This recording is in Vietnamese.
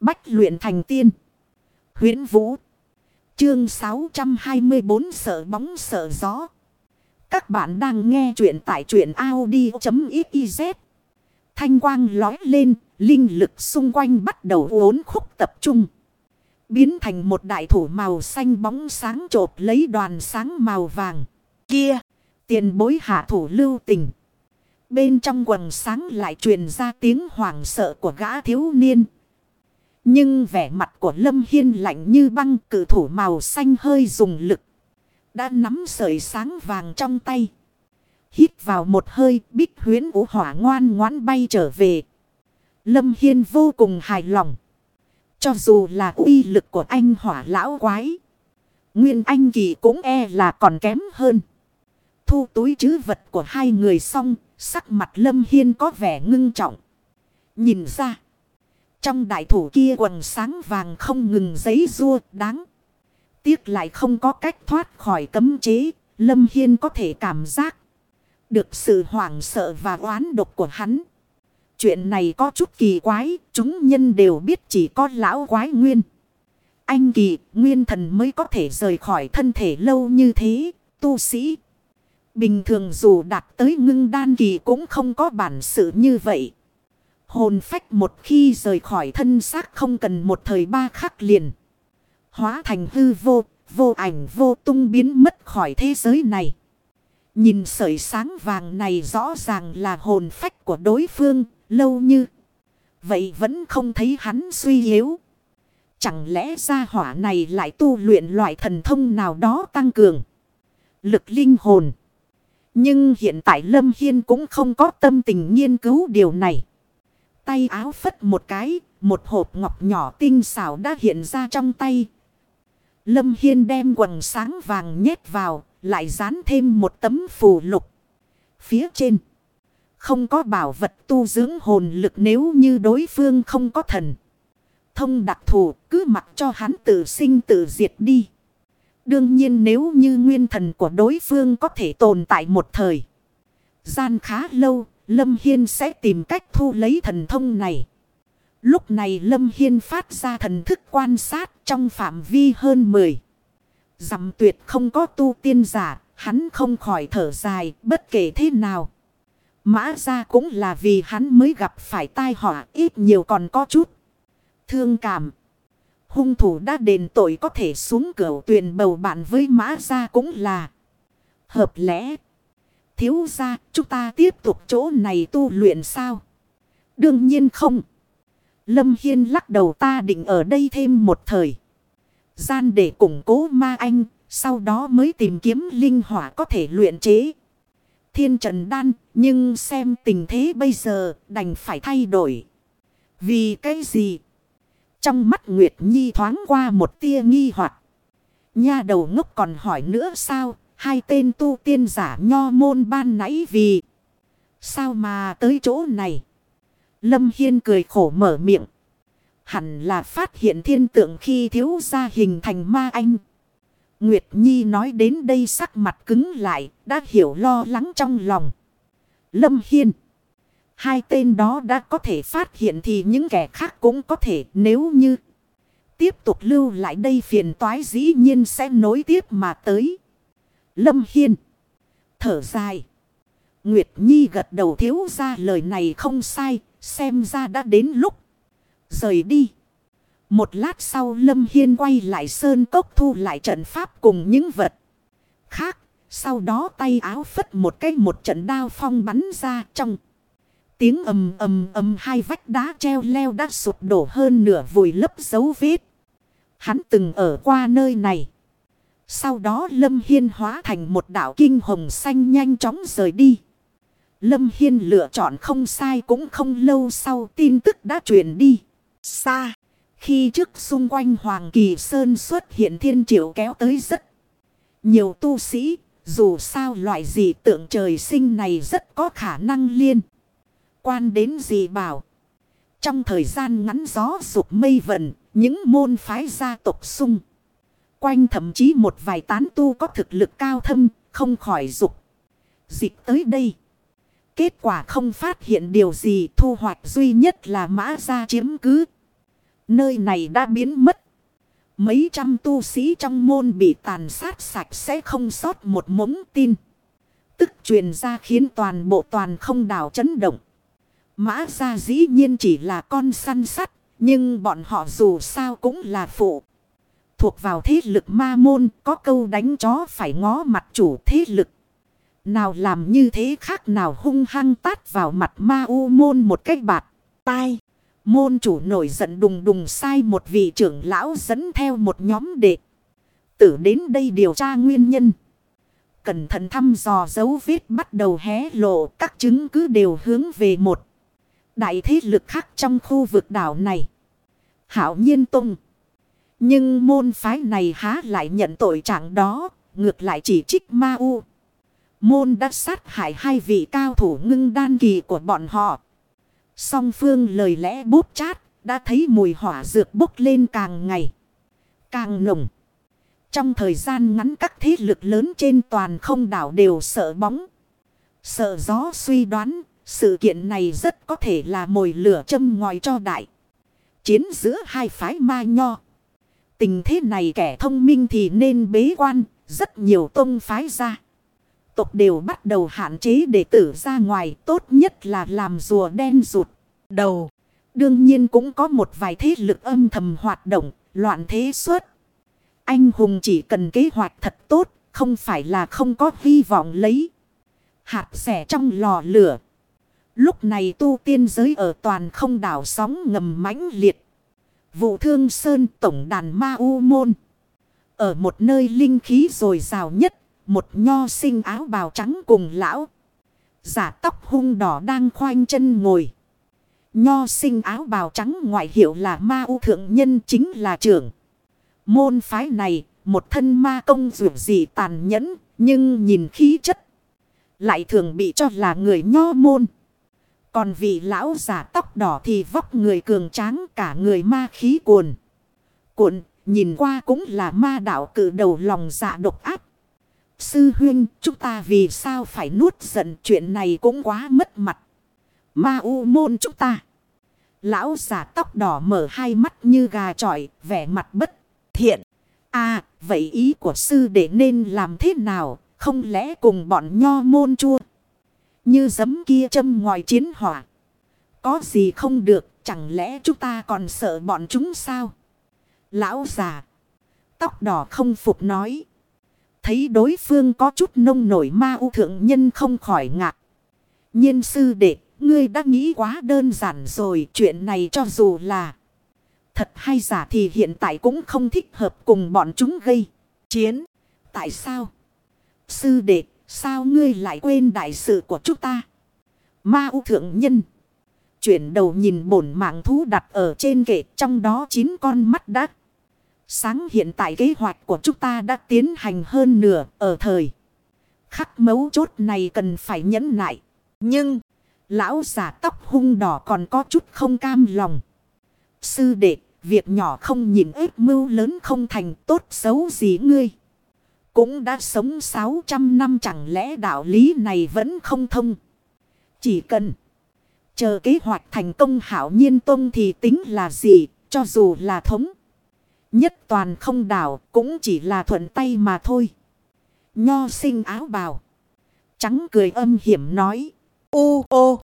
Bách luyện thành tiên. huyễn Vũ. Chương 624 sợ bóng sợ gió. Các bạn đang nghe truyện tại truyện Audi.xyz. Thanh quang lói lên, linh lực xung quanh bắt đầu uốn khúc tập trung. Biến thành một đại thủ màu xanh bóng sáng trộp lấy đoàn sáng màu vàng. Kia, tiền bối hạ thủ lưu tình. Bên trong quần sáng lại truyền ra tiếng hoảng sợ của gã thiếu niên. Nhưng vẻ mặt của Lâm Hiên lạnh như băng cử thủ màu xanh hơi dùng lực. Đã nắm sợi sáng vàng trong tay. Hít vào một hơi, bích huyến ủ hỏa ngoan ngoãn bay trở về. Lâm Hiên vô cùng hài lòng. Cho dù là uy lực của anh hỏa lão quái. Nguyên anh kỳ cũng e là còn kém hơn. Thu túi chứ vật của hai người xong. Sắc mặt Lâm Hiên có vẻ ngưng trọng. Nhìn ra. Trong đại thủ kia quần sáng vàng không ngừng giấy rua đáng. Tiếc lại không có cách thoát khỏi cấm chế. Lâm Hiên có thể cảm giác. Được sự hoảng sợ và oán độc của hắn. Chuyện này có chút kỳ quái. Chúng nhân đều biết chỉ có lão quái nguyên. Anh kỳ, nguyên thần mới có thể rời khỏi thân thể lâu như thế. Tu sĩ. Bình thường dù đạt tới ngưng đan kỳ cũng không có bản sự như vậy. Hồn phách một khi rời khỏi thân xác không cần một thời ba khắc liền. Hóa thành hư vô, vô ảnh vô tung biến mất khỏi thế giới này. Nhìn sợi sáng vàng này rõ ràng là hồn phách của đối phương, lâu như. Vậy vẫn không thấy hắn suy yếu. Chẳng lẽ ra hỏa này lại tu luyện loại thần thông nào đó tăng cường. Lực linh hồn. Nhưng hiện tại Lâm Hiên cũng không có tâm tình nghiên cứu điều này. Tay áo phất một cái, một hộp ngọc nhỏ tinh xảo đã hiện ra trong tay. Lâm Hiên đem quần sáng vàng nhét vào, lại dán thêm một tấm phù lục. Phía trên, không có bảo vật tu dưỡng hồn lực nếu như đối phương không có thần. Thông đặc thù cứ mặc cho hắn tự sinh tự diệt đi. Đương nhiên nếu như nguyên thần của đối phương có thể tồn tại một thời. Gian khá lâu, Lâm Hiên sẽ tìm cách thu lấy thần thông này. Lúc này Lâm Hiên phát ra thần thức quan sát trong phạm vi hơn 10. Dặm tuyệt không có tu tiên giả, hắn không khỏi thở dài bất kể thế nào. Mã ra cũng là vì hắn mới gặp phải tai họa ít nhiều còn có chút. Thương cảm. Hung thủ đã đền tội có thể xuống cửa tuyền bầu bạn với mã ra cũng là hợp lẽ. Thiếu ra chúng ta tiếp tục chỗ này tu luyện sao? Đương nhiên không. Lâm Hiên lắc đầu ta định ở đây thêm một thời. Gian để củng cố ma anh, sau đó mới tìm kiếm linh hỏa có thể luyện chế. Thiên trần đan, nhưng xem tình thế bây giờ đành phải thay đổi. Vì cái gì? Trong mắt Nguyệt Nhi thoáng qua một tia nghi hoặc Nha đầu ngốc còn hỏi nữa sao? Hai tên tu tiên giả nho môn ban nãy vì. Sao mà tới chỗ này? Lâm Hiên cười khổ mở miệng. Hẳn là phát hiện thiên tượng khi thiếu gia hình thành ma anh. Nguyệt Nhi nói đến đây sắc mặt cứng lại, đã hiểu lo lắng trong lòng. Lâm Hiên. Hai tên đó đã có thể phát hiện thì những kẻ khác cũng có thể nếu như tiếp tục lưu lại đây phiền toái dĩ nhiên sẽ nối tiếp mà tới. Lâm Hiên. Thở dài. Nguyệt Nhi gật đầu thiếu ra lời này không sai, xem ra đã đến lúc. Rời đi. Một lát sau Lâm Hiên quay lại sơn cốc thu lại trận pháp cùng những vật khác. Sau đó tay áo phất một cái một trận đao phong bắn ra trong. Tiếng ầm ầm ầm hai vách đá treo leo đã sụp đổ hơn nửa vùi lấp dấu vết. Hắn từng ở qua nơi này. Sau đó Lâm Hiên hóa thành một đảo kinh hồng xanh nhanh chóng rời đi. Lâm Hiên lựa chọn không sai cũng không lâu sau tin tức đã truyền đi. Xa. Khi trước xung quanh Hoàng Kỳ Sơn xuất hiện thiên triệu kéo tới rất nhiều tu sĩ. Dù sao loại dị tượng trời sinh này rất có khả năng liên. Quan đến gì bảo. Trong thời gian ngắn gió sụp mây vần, những môn phái gia tộc sung. Quanh thậm chí một vài tán tu có thực lực cao thâm, không khỏi dục. Dịch tới đây. Kết quả không phát hiện điều gì thu hoạch duy nhất là mã ra chiếm cứ. Nơi này đã biến mất. Mấy trăm tu sĩ trong môn bị tàn sát sạch sẽ không sót một mống tin. Tức truyền ra khiến toàn bộ toàn không đảo chấn động. Mã ra dĩ nhiên chỉ là con săn sắt. Nhưng bọn họ dù sao cũng là phụ. Thuộc vào thế lực ma môn, có câu đánh chó phải ngó mặt chủ thế lực. Nào làm như thế khác nào hung hăng tát vào mặt ma u môn một cách bạt. Tai. Môn chủ nổi giận đùng đùng sai một vị trưởng lão dẫn theo một nhóm đệ. Tử đến đây điều tra nguyên nhân. Cẩn thận thăm dò dấu vết bắt đầu hé lộ, các chứng cứ đều hướng về một. Đại thế lực khác trong khu vực đảo này. Hảo nhiên tung. Nhưng môn phái này há lại nhận tội trạng đó. Ngược lại chỉ trích ma u. Môn đã sát hại hai vị cao thủ ngưng đan kỳ của bọn họ. Song phương lời lẽ bút chát. Đã thấy mùi hỏa dược bốc lên càng ngày. Càng nồng. Trong thời gian ngắn các thế lực lớn trên toàn không đảo đều sợ bóng. Sợ gió suy đoán. Sự kiện này rất có thể là mồi lửa châm ngòi cho đại. Chiến giữa hai phái ma nho. Tình thế này kẻ thông minh thì nên bế quan. Rất nhiều tông phái ra. Tộc đều bắt đầu hạn chế đệ tử ra ngoài. Tốt nhất là làm rùa đen rụt. Đầu. Đương nhiên cũng có một vài thế lực âm thầm hoạt động. Loạn thế suốt. Anh hùng chỉ cần kế hoạch thật tốt. Không phải là không có hy vọng lấy. Hạt xẻ trong lò lửa. Lúc này tu tiên giới ở toàn không đảo sóng ngầm mãnh liệt. Vụ thương sơn tổng đàn ma u môn. Ở một nơi linh khí rồi rào nhất. Một nho sinh áo bào trắng cùng lão. Giả tóc hung đỏ đang khoanh chân ngồi. Nho sinh áo bào trắng ngoại hiệu là ma u thượng nhân chính là trưởng. Môn phái này, một thân ma công dù gì tàn nhẫn, nhưng nhìn khí chất. Lại thường bị cho là người nho môn. Còn vị lão giả tóc đỏ thì vóc người cường tráng cả người ma khí cuồn. Cuộn, nhìn qua cũng là ma đạo cử đầu lòng dạ độc áp. Sư huyên, chúng ta vì sao phải nuốt giận chuyện này cũng quá mất mặt. Ma u môn chúng ta. Lão giả tóc đỏ mở hai mắt như gà trọi, vẻ mặt bất thiện. À, vậy ý của sư để nên làm thế nào, không lẽ cùng bọn nho môn chua? Như giấm kia châm ngoài chiến hỏa. Có gì không được, chẳng lẽ chúng ta còn sợ bọn chúng sao? Lão già, tóc đỏ không phục nói. Thấy đối phương có chút nông nổi ma u thượng nhân không khỏi ngạc. nhiên sư đệ, ngươi đã nghĩ quá đơn giản rồi, chuyện này cho dù là thật hay giả thì hiện tại cũng không thích hợp cùng bọn chúng gây chiến. Tại sao? Sư đệ, sao ngươi lại quên đại sự của chúng ta? Ma u thượng nhân. Chuyển đầu nhìn bổn mạng thú đặt ở trên kệ trong đó chín con mắt đắt. Sáng hiện tại kế hoạch của chúng ta đã tiến hành hơn nửa ở thời. Khắc mấu chốt này cần phải nhẫn nại. Nhưng, lão giả tóc hung đỏ còn có chút không cam lòng. Sư đệ, việc nhỏ không nhìn ếp mưu lớn không thành tốt xấu gì ngươi. Cũng đã sống 600 năm chẳng lẽ đạo lý này vẫn không thông. Chỉ cần chờ kế hoạch thành công hảo nhiên tông thì tính là gì, cho dù là thống. Nhất toàn không đảo cũng chỉ là thuận tay mà thôi. Nho sinh áo bào. Trắng cười âm hiểm nói. Ô ô.